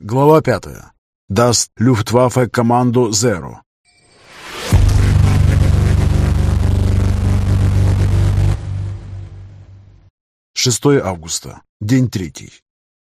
Глава пятая. Даст Люфтваффе команду «Зеро». 6 августа. День третий.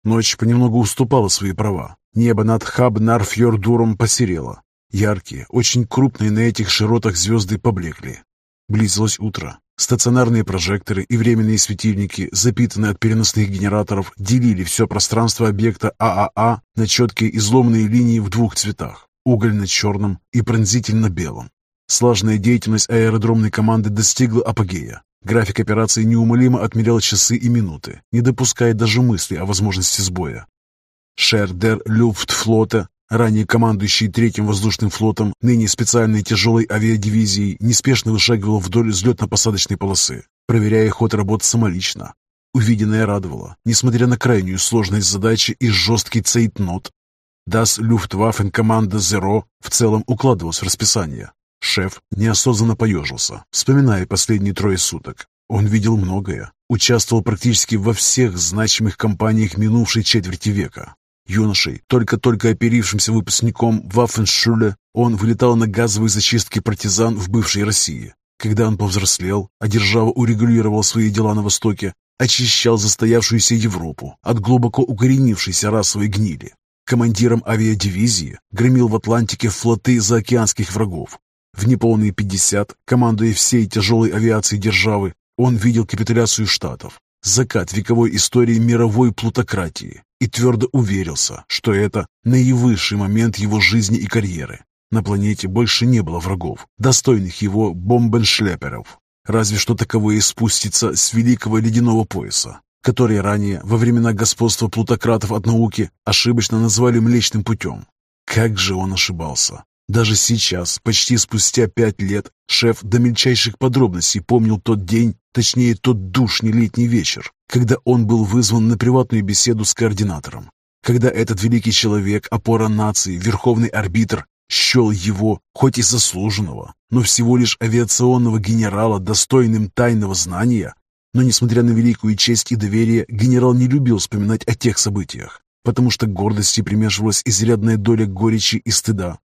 Ночь понемногу уступала свои права. Небо над Хабнарфьордуром посерело. Яркие, очень крупные на этих широтах звезды поблекли. Близилось утро. Стационарные прожекторы и временные светильники, запитанные от переносных генераторов, делили все пространство объекта ААА на четкие изломанные линии в двух цветах – угольно-черном и пронзительно-белом. Слаженная деятельность аэродромной команды достигла апогея. График операции неумолимо отмерял часы и минуты, не допуская даже мысли о возможности сбоя. Шердер Люфтфлота, ранее командующий Третьим воздушным флотом, ныне специальной тяжелой авиадивизией, неспешно вышагивал вдоль взлетно-посадочной полосы, проверяя ход работ самолично. Увиденное радовало, несмотря на крайнюю сложность задачи и жесткий цейтнот. Das Luftwaffen команда Zero в целом укладывалась в расписание, Шеф неосознанно поежился, вспоминая последние трое суток. Он видел многое, участвовал практически во всех значимых компаниях минувшей четверти века. Юношей, только-только оперившимся выпускником Ваффеншуле, он вылетал на газовые зачистки партизан в бывшей России. Когда он повзрослел, а держава урегулировал свои дела на Востоке, очищал застоявшуюся Европу от глубоко укоренившейся расовой гнили. Командиром авиадивизии громил в Атлантике флоты заокеанских врагов, в неполные 50, командуя всей тяжелой авиацией державы, он видел капитуляцию Штатов, закат вековой истории мировой плутократии и твердо уверился, что это наивысший момент его жизни и карьеры. На планете больше не было врагов, достойных его бомбеншлеперов. Разве что таковые спустится с великого ледяного пояса, который ранее, во времена господства плутократов от науки, ошибочно назвали Млечным путем. Как же он ошибался! Даже сейчас, почти спустя пять лет, шеф до мельчайших подробностей помнил тот день, точнее тот душный летний вечер, когда он был вызван на приватную беседу с координатором. Когда этот великий человек, опора нации, верховный арбитр, счел его, хоть и заслуженного, но всего лишь авиационного генерала, достойным тайного знания, но, несмотря на великую честь и доверие, генерал не любил вспоминать о тех событиях, потому что гордости примешивалась изрядная доля горечи и стыда.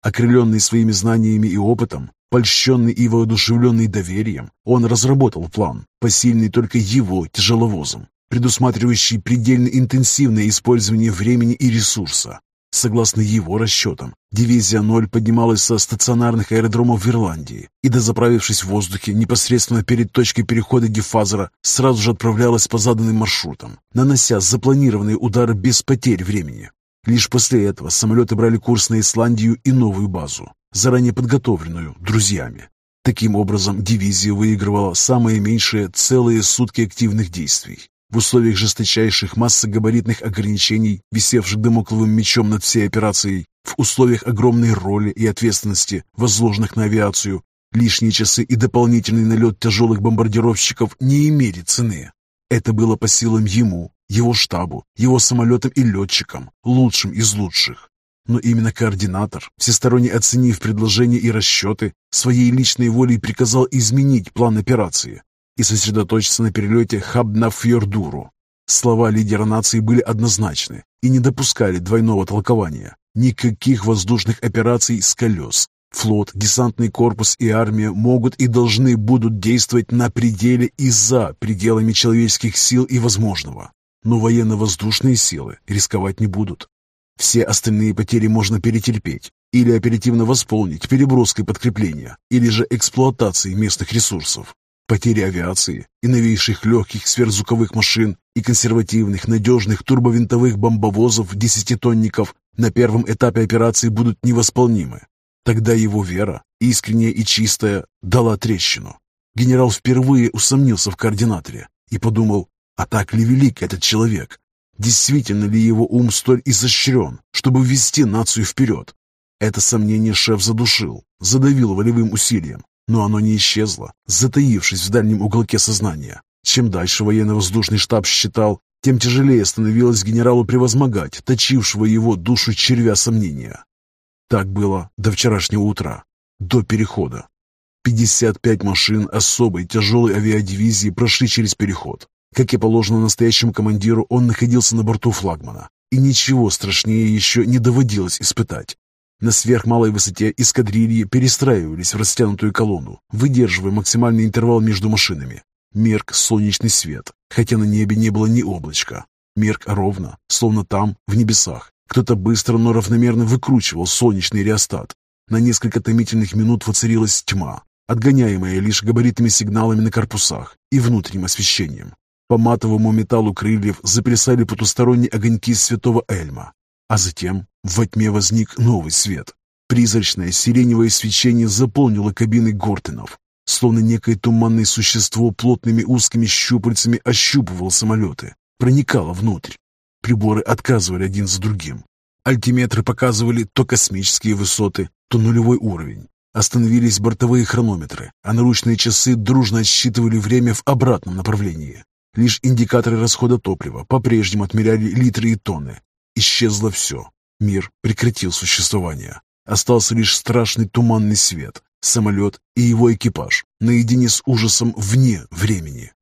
Окрыленный своими знаниями и опытом, польщенный и воодушевленный доверием, он разработал план, посильный только его тяжеловозом, предусматривающий предельно интенсивное использование времени и ресурса. Согласно его расчетам, дивизия 0 поднималась со стационарных аэродромов в Ирландии и, дозаправившись в воздухе непосредственно перед точкой перехода Гефазера, сразу же отправлялась по заданным маршрутам, нанося запланированные удары без потерь времени. Лишь после этого самолеты брали курс на Исландию и новую базу, заранее подготовленную друзьями. Таким образом, дивизия выигрывала самые меньшие целые сутки активных действий. В условиях жесточайших массогабаритных ограничений, висевших домокловым мечом над всей операцией, в условиях огромной роли и ответственности, возложенных на авиацию, лишние часы и дополнительный налет тяжелых бомбардировщиков не имели цены. Это было по силам ему, его штабу, его самолетам и летчикам, лучшим из лучших. Но именно координатор, всесторонне оценив предложения и расчеты, своей личной волей приказал изменить план операции и сосредоточиться на перелете Хабнафьордуру. Слова лидера нации были однозначны и не допускали двойного толкования. Никаких воздушных операций с колес. Флот, десантный корпус и армия могут и должны будут действовать на пределе и за пределами человеческих сил и возможного но военно-воздушные силы рисковать не будут. Все остальные потери можно перетерпеть или оперативно восполнить переброской подкрепления или же эксплуатацией местных ресурсов. Потери авиации и новейших легких сверхзвуковых машин и консервативных надежных турбовинтовых бомбовозов-десятитонников на первом этапе операции будут невосполнимы. Тогда его вера, искренняя и чистая, дала трещину. Генерал впервые усомнился в координаторе и подумал, а так ли велик этот человек? Действительно ли его ум столь изощрен, чтобы ввести нацию вперед? Это сомнение шеф задушил, задавил волевым усилием, но оно не исчезло, затаившись в дальнем уголке сознания. Чем дальше военно-воздушный штаб считал, тем тяжелее становилось генералу превозмогать точившего его душу червя сомнения. Так было до вчерашнего утра, до перехода. 55 машин особой тяжелой авиадивизии прошли через переход. Как и положено настоящему командиру, он находился на борту флагмана, и ничего страшнее еще не доводилось испытать. На сверхмалой высоте эскадрильи перестраивались в растянутую колонну, выдерживая максимальный интервал между машинами. Мерк солнечный свет, хотя на небе не было ни облачка. Мерк ровно, словно там, в небесах. Кто-то быстро, но равномерно выкручивал солнечный реостат. На несколько томительных минут воцарилась тьма, отгоняемая лишь габаритными сигналами на корпусах и внутренним освещением. По матовому металлу крыльев заплясали потусторонние огоньки святого Эльма. А затем во тьме возник новый свет. Призрачное сиреневое свечение заполнило кабины Гортенов, словно некое туманное существо плотными узкими щупальцами ощупывало самолеты, проникало внутрь. Приборы отказывали один за другим. Альтиметры показывали то космические высоты, то нулевой уровень. Остановились бортовые хронометры, а наручные часы дружно отсчитывали время в обратном направлении. Лишь индикаторы расхода топлива по-прежнему отмеряли литры и тонны. Исчезло все. Мир прекратил существование. Остался лишь страшный туманный свет, самолет и его экипаж, наедине с ужасом вне времени.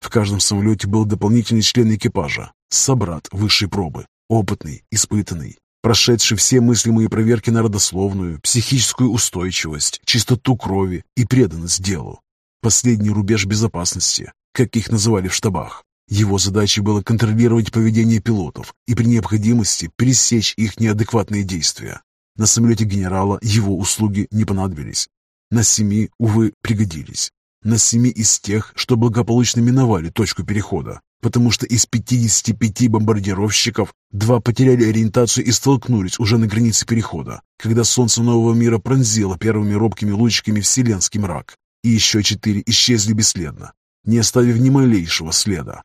В каждом самолете был дополнительный член экипажа, собрат высшей пробы, опытный, испытанный, прошедший все мыслимые проверки на родословную, психическую устойчивость, чистоту крови и преданность делу. Последний рубеж безопасности, как их называли в штабах. Его задачей было контролировать поведение пилотов и при необходимости пересечь их неадекватные действия. На самолете генерала его услуги не понадобились. На семи, увы, пригодились. На семи из тех, что благополучно миновали точку перехода, потому что из 55 бомбардировщиков два потеряли ориентацию и столкнулись уже на границе перехода, когда солнце нового мира пронзило первыми робкими лучиками вселенский мрак, и еще четыре исчезли бесследно, не оставив ни малейшего следа.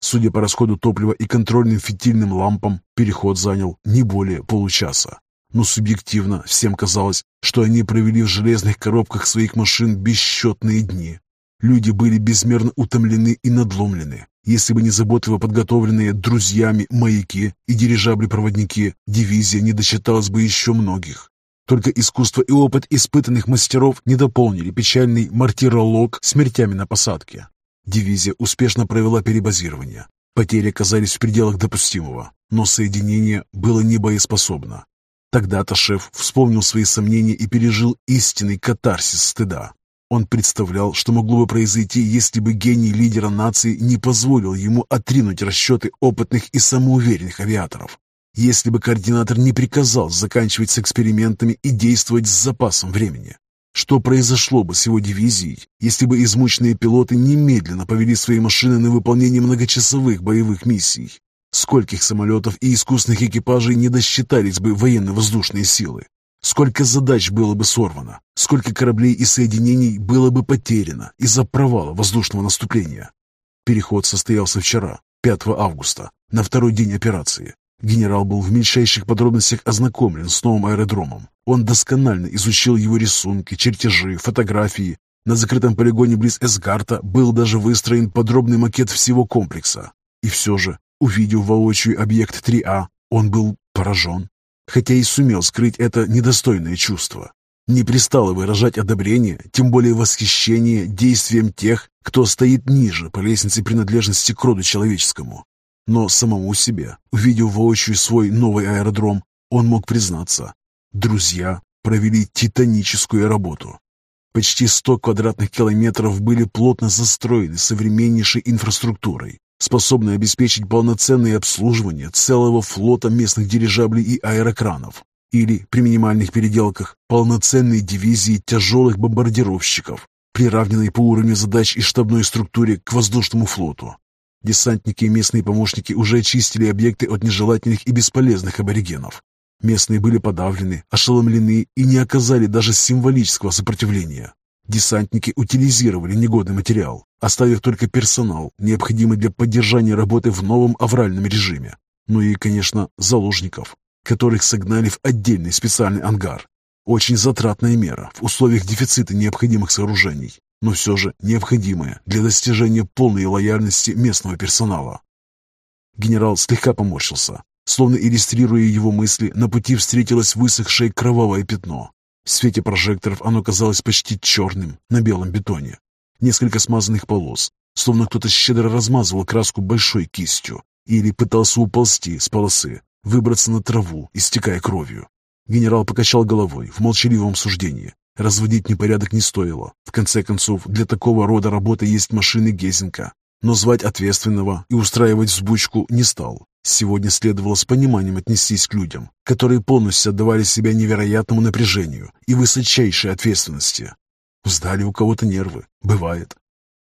Судя по расходу топлива и контрольным фитильным лампам, переход занял не более получаса. Но субъективно всем казалось, что они провели в железных коробках своих машин бесчетные дни. Люди были безмерно утомлены и надломлены. Если бы не заботливо подготовленные друзьями маяки и дирижабли-проводники, дивизия не досчиталась бы еще многих. Только искусство и опыт испытанных мастеров не дополнили печальный мартиролог смертями на посадке. Дивизия успешно провела перебазирование. Потери оказались в пределах допустимого, но соединение было не боеспособно. Тогда-то шеф вспомнил свои сомнения и пережил истинный катарсис стыда. Он представлял, что могло бы произойти, если бы гений лидера нации не позволил ему отринуть расчеты опытных и самоуверенных авиаторов. Если бы координатор не приказал заканчивать с экспериментами и действовать с запасом времени. Что произошло бы с его дивизией, если бы измученные пилоты немедленно повели свои машины на выполнение многочасовых боевых миссий? Скольких самолетов и искусных экипажей не досчитались бы военно-воздушные силы? Сколько задач было бы сорвано? Сколько кораблей и соединений было бы потеряно из-за провала воздушного наступления? Переход состоялся вчера, 5 августа, на второй день операции. Генерал был в мельчайших подробностях ознакомлен с новым аэродромом. Он досконально изучил его рисунки, чертежи, фотографии. На закрытом полигоне близ Эсгарта был даже выстроен подробный макет всего комплекса. И все же Увидев воочию объект 3А, он был поражен, хотя и сумел скрыть это недостойное чувство. Не пристало выражать одобрение, тем более восхищение действием тех, кто стоит ниже по лестнице принадлежности к роду человеческому. Но самому себе, увидев воочию свой новый аэродром, он мог признаться, друзья провели титаническую работу. Почти 100 квадратных километров были плотно застроены современнейшей инфраструктурой, способный обеспечить полноценное обслуживание целого флота местных дирижаблей и аэрокранов, или, при минимальных переделках, полноценной дивизии тяжелых бомбардировщиков, приравненной по уровню задач и штабной структуре к воздушному флоту. Десантники и местные помощники уже очистили объекты от нежелательных и бесполезных аборигенов. Местные были подавлены, ошеломлены и не оказали даже символического сопротивления. Десантники утилизировали негодный материал, оставив только персонал, необходимый для поддержания работы в новом авральном режиме. Ну и, конечно, заложников, которых согнали в отдельный специальный ангар. Очень затратная мера в условиях дефицита необходимых сооружений, но все же необходимая для достижения полной лояльности местного персонала. Генерал слегка поморщился. Словно иллюстрируя его мысли, на пути встретилось высохшее кровавое пятно, в свете прожекторов оно казалось почти черным на белом бетоне. Несколько смазанных полос, словно кто-то щедро размазывал краску большой кистью или пытался уползти с полосы, выбраться на траву, истекая кровью. Генерал покачал головой в молчаливом суждении. Разводить непорядок не стоило. В конце концов, для такого рода работы есть машины Гезенка. Но звать ответственного и устраивать взбучку не стал. Сегодня следовало с пониманием отнестись к людям, которые полностью отдавали себя невероятному напряжению и высочайшей ответственности. Сдали у кого-то нервы. Бывает.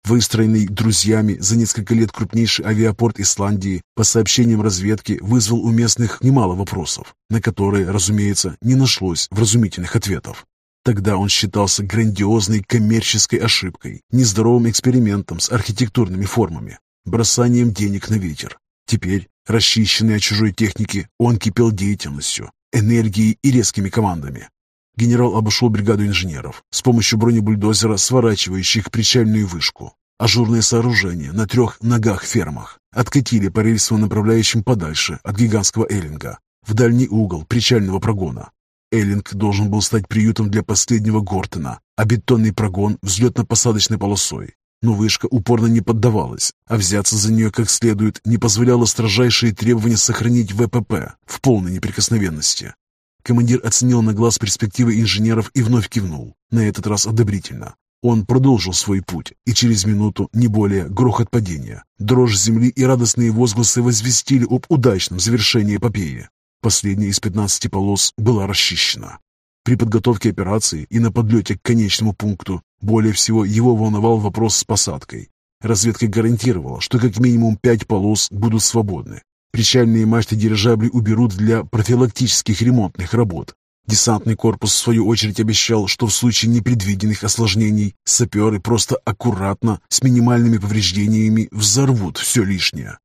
Выстроенный друзьями за несколько лет крупнейший авиапорт Исландии, по сообщениям разведки, вызвал у местных немало вопросов, на которые, разумеется, не нашлось вразумительных ответов. Тогда он считался грандиозной коммерческой ошибкой, нездоровым экспериментом с архитектурными формами, бросанием денег на ветер. Теперь, расчищенный от чужой техники, он кипел деятельностью, энергией и резкими командами. Генерал обошел бригаду инженеров с помощью бронебульдозера, сворачивающих причальную вышку. Ажурное сооружение на трех ногах-фермах откатили по рельсовым направляющим подальше от гигантского эллинга, в дальний угол причального прогона. Эллинг должен был стать приютом для последнего Гортона, а бетонный прогон – взлетно-посадочной полосой. Но вышка упорно не поддавалась, а взяться за нее как следует не позволяло строжайшие требования сохранить ВПП в полной неприкосновенности. Командир оценил на глаз перспективы инженеров и вновь кивнул, на этот раз одобрительно. Он продолжил свой путь, и через минуту, не более, грохот падения, дрожь земли и радостные возгласы возвестили об удачном завершении эпопеи. Последняя из 15 полос была расчищена. При подготовке операции и на подлете к конечному пункту более всего его волновал вопрос с посадкой. Разведка гарантировала, что как минимум пять полос будут свободны. Причальные мачты дирижаблей уберут для профилактических ремонтных работ. Десантный корпус, в свою очередь, обещал, что в случае непредвиденных осложнений саперы просто аккуратно, с минимальными повреждениями, взорвут все лишнее.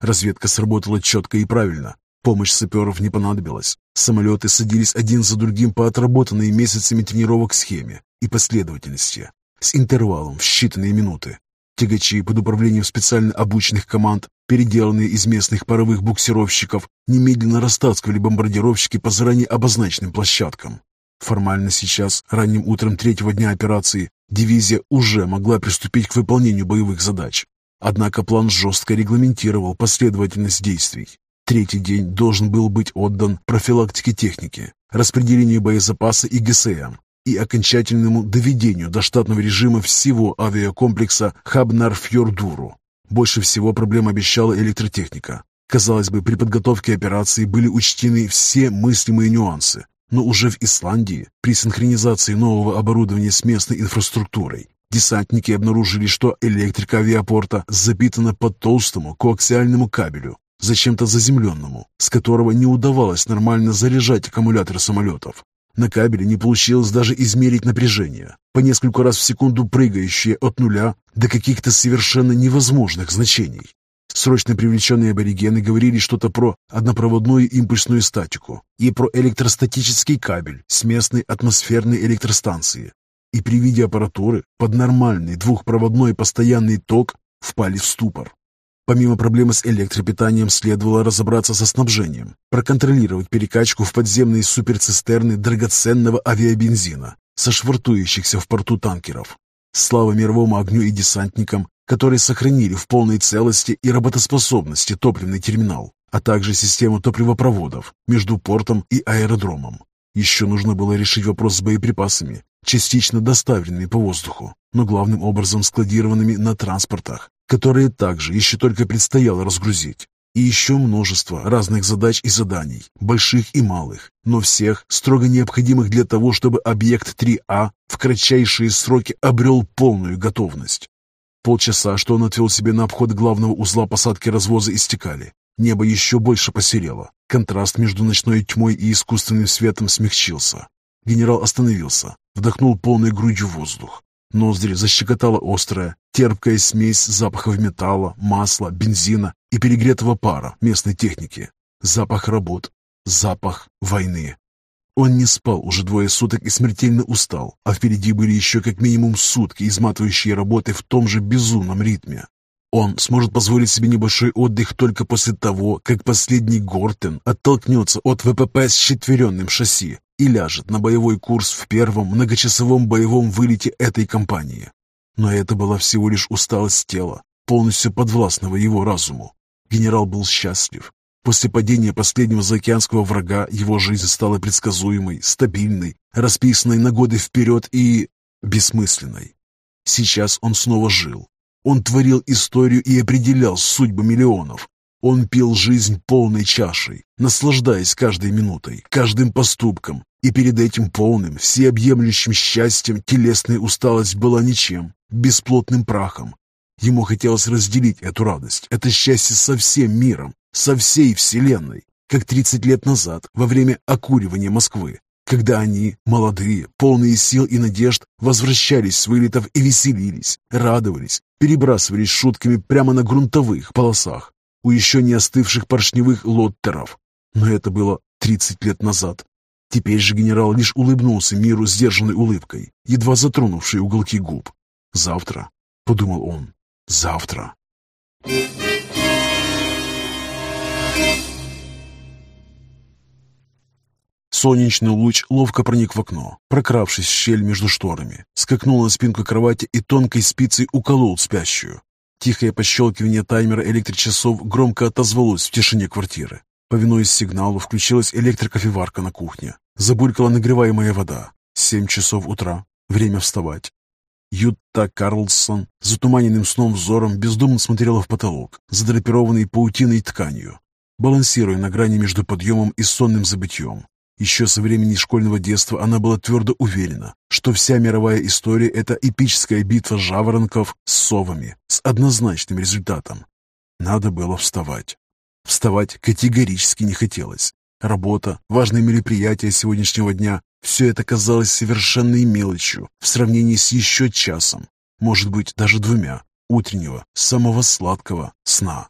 Разведка сработала четко и правильно. Помощь саперов не понадобилась. Самолеты садились один за другим по отработанной месяцами тренировок схеме и последовательности, с интервалом в считанные минуты. Тягачи под управлением специально обученных команд, переделанные из местных паровых буксировщиков, немедленно растаскивали бомбардировщики по заранее обозначенным площадкам. Формально сейчас, ранним утром третьего дня операции, дивизия уже могла приступить к выполнению боевых задач. Однако план жестко регламентировал последовательность действий. Третий день должен был быть отдан профилактике техники, распределению боезапаса и ГСМ и окончательному доведению до штатного режима всего авиакомплекса Хабнар-Фьордуру. Больше всего проблем обещала электротехника. Казалось бы, при подготовке операции были учтены все мыслимые нюансы, но уже в Исландии, при синхронизации нового оборудования с местной инфраструктурой, десантники обнаружили, что электрика авиапорта запитана по толстому коаксиальному кабелю, зачем-то заземленному, с которого не удавалось нормально заряжать аккумуляторы самолетов. На кабеле не получилось даже измерить напряжение, по несколько раз в секунду прыгающее от нуля до каких-то совершенно невозможных значений. Срочно привлеченные аборигены говорили что-то про однопроводную импульсную статику и про электростатический кабель с местной атмосферной электростанции. И при виде аппаратуры под нормальный двухпроводной постоянный ток впали в ступор. Помимо проблемы с электропитанием, следовало разобраться со снабжением, проконтролировать перекачку в подземные суперцистерны драгоценного авиабензина со швартующихся в порту танкеров. Слава мировому огню и десантникам, которые сохранили в полной целости и работоспособности топливный терминал, а также систему топливопроводов между портом и аэродромом. Еще нужно было решить вопрос с боеприпасами, частично доставленными по воздуху, но главным образом складированными на транспортах, которые также еще только предстояло разгрузить. И еще множество разных задач и заданий, больших и малых, но всех строго необходимых для того, чтобы объект 3А в кратчайшие сроки обрел полную готовность. Полчаса, что он отвел себе на обход главного узла посадки развоза, истекали. Небо еще больше посерело. Контраст между ночной тьмой и искусственным светом смягчился. Генерал остановился, вдохнул полной грудью воздух. Ноздри защекотала острая, терпкая смесь запахов металла, масла, бензина и перегретого пара местной техники. Запах работ, запах войны. Он не спал уже двое суток и смертельно устал, а впереди были еще как минимум сутки изматывающие работы в том же безумном ритме. Он сможет позволить себе небольшой отдых только после того, как последний Гортен оттолкнется от ВПП с четверенным шасси и ляжет на боевой курс в первом многочасовом боевом вылете этой кампании. Но это была всего лишь усталость тела, полностью подвластного его разуму. Генерал был счастлив. После падения последнего заокеанского врага его жизнь стала предсказуемой, стабильной, расписанной на годы вперед и... бессмысленной. Сейчас он снова жил. Он творил историю и определял судьбы миллионов. Он пил жизнь полной чашей, наслаждаясь каждой минутой, каждым поступком, и перед этим полным, всеобъемлющим счастьем телесная усталость была ничем, бесплотным прахом. Ему хотелось разделить эту радость, это счастье со всем миром, со всей Вселенной, как 30 лет назад, во время окуривания Москвы, когда они, молодые, полные сил и надежд, возвращались с вылетов и веселились, радовались, перебрасывались шутками прямо на грунтовых полосах у еще не остывших поршневых лоттеров. Но это было 30 лет назад. Теперь же генерал лишь улыбнулся миру сдержанной улыбкой, едва затронувшей уголки губ. «Завтра», — подумал он, — «завтра». Солнечный луч ловко проник в окно, прокравшись в щель между шторами, скакнул на спинку кровати и тонкой спицей уколол спящую. Тихое пощелкивание таймера электрочасов громко отозвалось в тишине квартиры. Повинуясь сигналу, включилась электрокофеварка на кухне. Забулькала нагреваемая вода. Семь часов утра. Время вставать. Ютта Карлсон затуманенным сном взором бездумно смотрела в потолок, задрапированный паутиной тканью, балансируя на грани между подъемом и сонным забытьем. Еще со времени школьного детства она была твердо уверена, что вся мировая история – это эпическая битва жаворонков с совами, с однозначным результатом. Надо было вставать. Вставать категорически не хотелось. Работа, важные мероприятия сегодняшнего дня – все это казалось совершенной мелочью в сравнении с еще часом, может быть, даже двумя, утреннего, самого сладкого сна.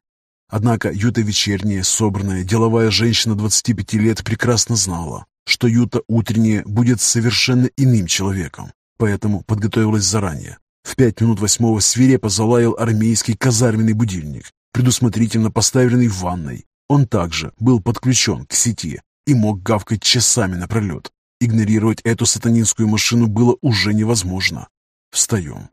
Однако Юта вечерняя, собранная, деловая женщина 25 лет прекрасно знала, что Юта утренняя будет совершенно иным человеком, поэтому подготовилась заранее. В пять минут восьмого свирепо залаял армейский казарменный будильник, предусмотрительно поставленный в ванной. Он также был подключен к сети и мог гавкать часами напролет. Игнорировать эту сатанинскую машину было уже невозможно. Встаем.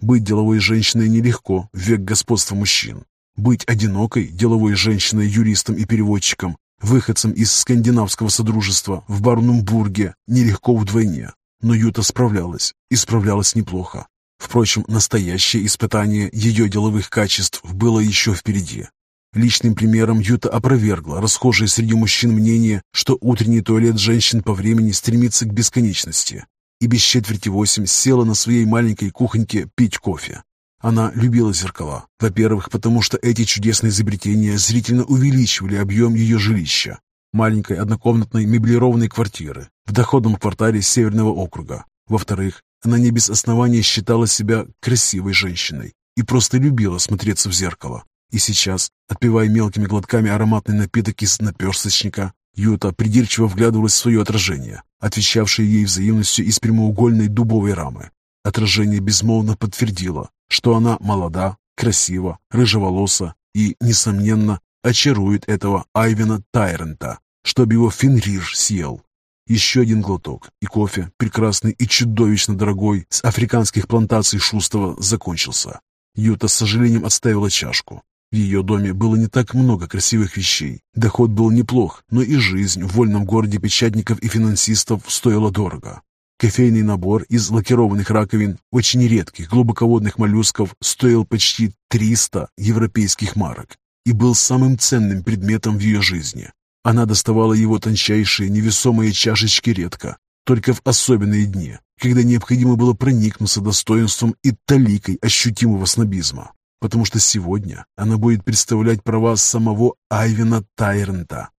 Быть деловой женщиной нелегко в век господства мужчин. Быть одинокой деловой женщиной, юристом и переводчиком, выходцем из скандинавского содружества в Барнумбурге нелегко вдвойне. Но Юта справлялась, и справлялась неплохо. Впрочем, настоящее испытание ее деловых качеств было еще впереди. Личным примером Юта опровергла расхожее среди мужчин мнение, что утренний туалет женщин по времени стремится к бесконечности, и без четверти восемь села на своей маленькой кухоньке пить кофе. Она любила зеркала. Во-первых, потому что эти чудесные изобретения зрительно увеличивали объем ее жилища. Маленькой однокомнатной меблированной квартиры в доходном квартале Северного округа. Во-вторых, она не без основания считала себя красивой женщиной и просто любила смотреться в зеркало. И сейчас, отпивая мелкими глотками ароматный напиток из наперсточника, Юта придирчиво вглядывалась в свое отражение, отвечавшее ей взаимностью из прямоугольной дубовой рамы. Отражение безмолвно подтвердило, что она молода, красива, рыжеволоса и, несомненно, очарует этого Айвена Тайрента, чтобы его Фенрир съел. Еще один глоток, и кофе, прекрасный и чудовищно дорогой, с африканских плантаций Шустова, закончился. Юта с сожалением отставила чашку. В ее доме было не так много красивых вещей. Доход был неплох, но и жизнь в вольном городе печатников и финансистов стоила дорого. Кофейный набор из лакированных раковин, очень редких глубоководных моллюсков, стоил почти 300 европейских марок и был самым ценным предметом в ее жизни. Она доставала его тончайшие невесомые чашечки редко, только в особенные дни, когда необходимо было проникнуться достоинством и таликой ощутимого снобизма, потому что сегодня она будет представлять права самого Айвена Тайрента.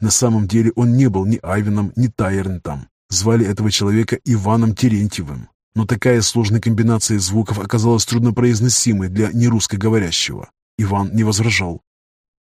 На самом деле он не был ни Айвеном, ни Тайрентом. Звали этого человека Иваном Терентьевым, но такая сложная комбинация звуков оказалась труднопроизносимой для нерусскоговорящего. Иван не возражал,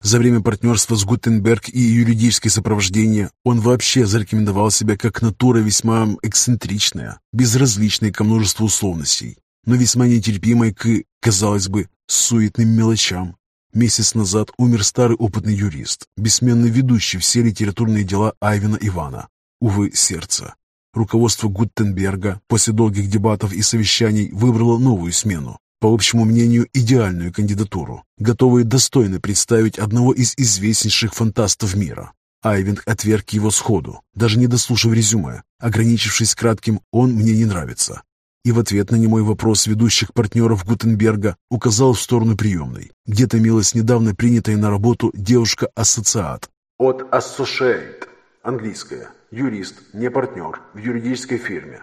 за время партнерства с Гутенберг и юридическое сопровождение он вообще зарекомендовал себя как натура весьма эксцентричная, безразличная ко множеству условностей, но весьма нетерпимая к, казалось бы, суетным мелочам. Месяц назад умер старый опытный юрист, бессменно ведущий все литературные дела Айвена Ивана. Увы, сердце. Руководство Гутенберга после долгих дебатов и совещаний выбрало новую смену, по общему мнению, идеальную кандидатуру, готовые достойно представить одного из известнейших фантастов мира. Айвинг отверг его сходу, даже не дослушав резюме, ограничившись кратким «он мне не нравится». И в ответ на немой вопрос ведущих партнеров Гутенберга указал в сторону приемной, где томилась недавно принятая на работу девушка-ассоциат. От Associate, английская, юрист, не партнер, в юридической фирме.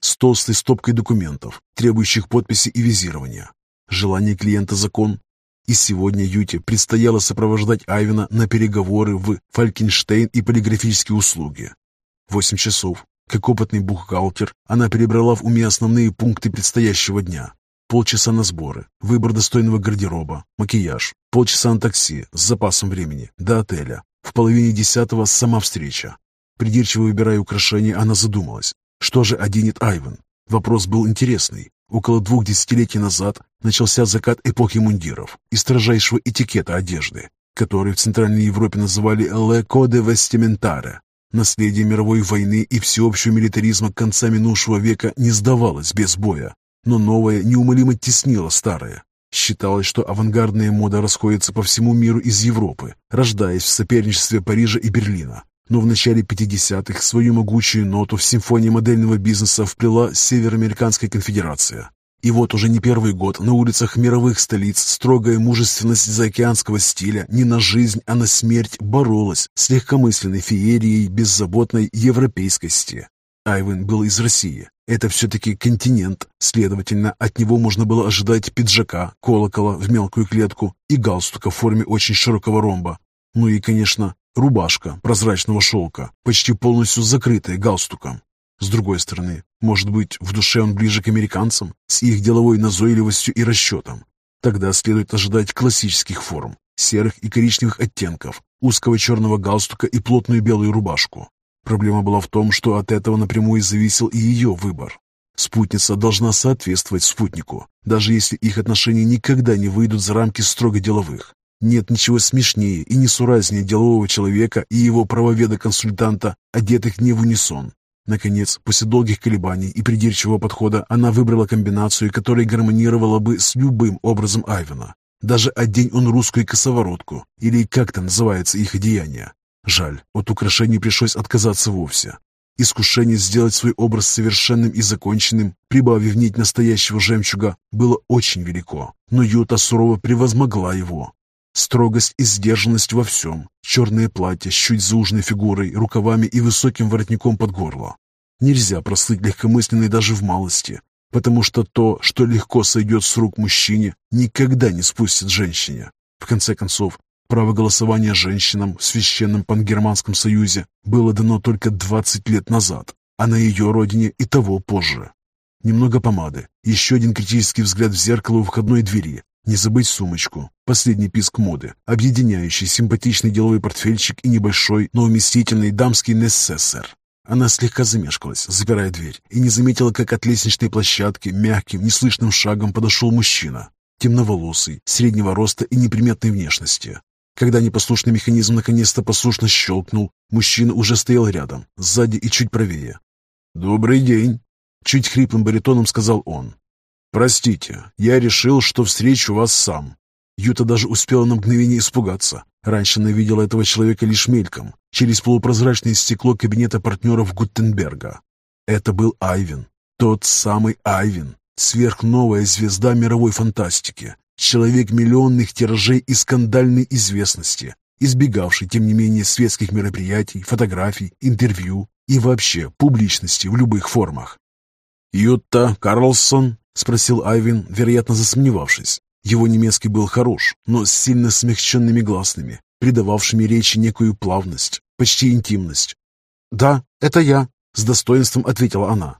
С толстой стопкой документов, требующих подписи и визирования. Желание клиента закон, и сегодня Юте предстояло сопровождать Айвена на переговоры в Фалькенштейн и полиграфические услуги. Восемь часов. Как опытный бухгалтер, она перебрала в уме основные пункты предстоящего дня. Полчаса на сборы, выбор достойного гардероба, макияж, полчаса на такси с запасом времени до отеля. В половине десятого сама встреча. Придирчиво выбирая украшения, она задумалась, что же оденет Айвен. Вопрос был интересный, Около двух десятилетий назад начался закат эпохи мундиров и строжайшего этикета одежды, который в Центральной Европе называли «le code vestimentaire». Наследие мировой войны и всеобщего милитаризма конца минувшего века не сдавалось без боя, но новое неумолимо теснило старое. Считалось, что авангардная мода расходится по всему миру из Европы, рождаясь в соперничестве Парижа и Берлина, но в начале 50-х свою могучую ноту в симфонии модельного бизнеса вплела Североамериканская конфедерация. И вот уже не первый год на улицах мировых столиц строгая мужественность заокеанского стиля не на жизнь, а на смерть боролась с легкомысленной феерией беззаботной европейскости. Айвен был из России. Это все-таки континент, следовательно, от него можно было ожидать пиджака, колокола в мелкую клетку и галстука в форме очень широкого ромба. Ну и, конечно, Рубашка прозрачного шелка, почти полностью закрытая галстуком. С другой стороны, может быть, в душе он ближе к американцам, с их деловой назойливостью и расчетом. Тогда следует ожидать классических форм, серых и коричневых оттенков, узкого черного галстука и плотную белую рубашку. Проблема была в том, что от этого напрямую зависел и ее выбор. Спутница должна соответствовать спутнику, даже если их отношения никогда не выйдут за рамки строго деловых. Нет ничего смешнее и несуразнее делового человека и его правоведа-консультанта, одетых не в унисон. Наконец, после долгих колебаний и придирчивого подхода, она выбрала комбинацию, которая гармонировала бы с любым образом Айвена. Даже одень он русскую косоворотку, или как там называется их одеяние. Жаль, от украшений пришлось отказаться вовсе. Искушение сделать свой образ совершенным и законченным, прибавив нить настоящего жемчуга, было очень велико, но Юта сурово превозмогла его. Строгость и сдержанность во всем. Черное платье с чуть зауженной фигурой, рукавами и высоким воротником под горло. Нельзя прослыть легкомысленной даже в малости, потому что то, что легко сойдет с рук мужчине, никогда не спустит женщине. В конце концов, право голосования женщинам в Священном Пангерманском Союзе было дано только 20 лет назад, а на ее родине и того позже. Немного помады, еще один критический взгляд в зеркало у входной двери, не забыть сумочку. Последний писк моды, объединяющий симпатичный деловой портфельчик и небольшой, но уместительный дамский несессер. Она слегка замешкалась, запирая дверь, и не заметила, как от лестничной площадки мягким, неслышным шагом подошел мужчина. Темноволосый, среднего роста и неприметной внешности. Когда непослушный механизм наконец-то послушно щелкнул, мужчина уже стоял рядом, сзади и чуть правее. «Добрый день!» Чуть хриплым баритоном сказал он. «Простите, я решил, что встречу вас сам». Юта даже успела на мгновение испугаться. Раньше она видела этого человека лишь мельком, через полупрозрачное стекло кабинета партнеров Гутенберга. Это был Айвин, тот самый Айвин, сверхновая звезда мировой фантастики, человек миллионных тиражей и скандальной известности, избегавший, тем не менее, светских мероприятий, фотографий, интервью и вообще публичности в любых формах. «Ютта Карлсон», — спросил Айвин, вероятно, засомневавшись. Его немецкий был хорош, но с сильно смягченными гласными, придававшими речи некую плавность, почти интимность. «Да, это я», — с достоинством ответила она.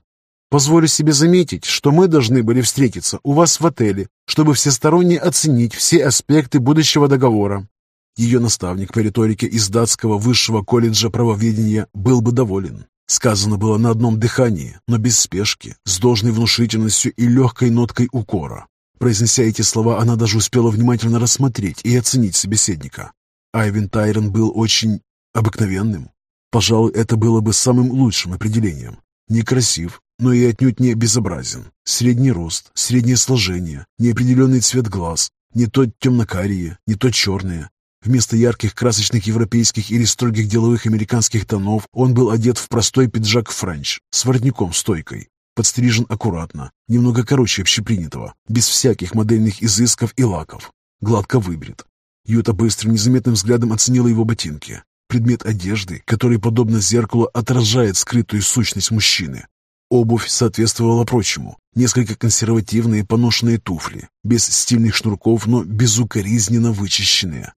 «Позволю себе заметить, что мы должны были встретиться у вас в отеле, чтобы всесторонне оценить все аспекты будущего договора». Ее наставник по риторике из датского высшего колледжа правоведения был бы доволен. Сказано было на одном дыхании, но без спешки, с должной внушительностью и легкой ноткой укора. Произнеся эти слова, она даже успела внимательно рассмотреть и оценить собеседника. Айвен Тайрон был очень обыкновенным. Пожалуй, это было бы самым лучшим определением. Некрасив, но и отнюдь не безобразен. Средний рост, среднее сложение, неопределенный цвет глаз, не то темно-карие, не то черные. Вместо ярких красочных европейских или строгих деловых американских тонов он был одет в простой пиджак френч с воротником-стойкой, подстрижен аккуратно, немного короче общепринятого, без всяких модельных изысков и лаков, гладко выбрит. Юта быстрым незаметным взглядом оценила его ботинки. Предмет одежды, который, подобно зеркалу, отражает скрытую сущность мужчины. Обувь соответствовала прочему. Несколько консервативные поношенные туфли, без стильных шнурков, но безукоризненно вычищенные.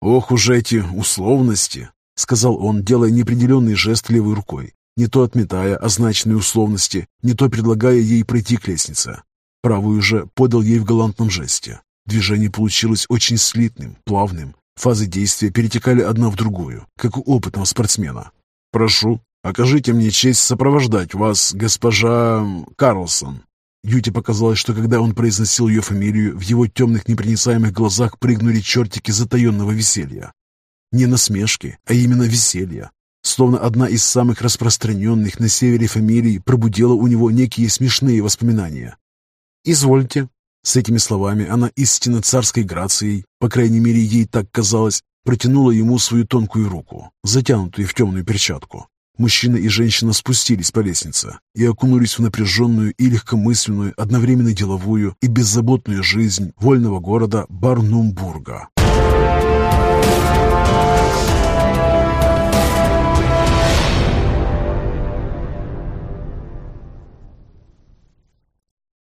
«Ох уж эти условности!» — сказал он, делая неопределенный жест левой рукой, не то отметая означенные условности, не то предлагая ей пройти к лестнице. Правую же подал ей в галантном жесте. Движение получилось очень слитным, плавным. Фазы действия перетекали одна в другую, как у опытного спортсмена. «Прошу, окажите мне честь сопровождать вас, госпожа Карлсон». Юте показалось, что когда он произносил ее фамилию, в его темных непроницаемых глазах прыгнули чертики затаенного веселья. Не насмешки, а именно веселья. Словно одна из самых распространенных на севере фамилий пробудила у него некие смешные воспоминания. «Извольте». С этими словами она истинно царской грацией, по крайней мере ей так казалось, протянула ему свою тонкую руку, затянутую в темную перчатку. Мужчина и женщина спустились по лестнице и окунулись в напряженную и легкомысленную, одновременно деловую и беззаботную жизнь вольного города Барнумбурга.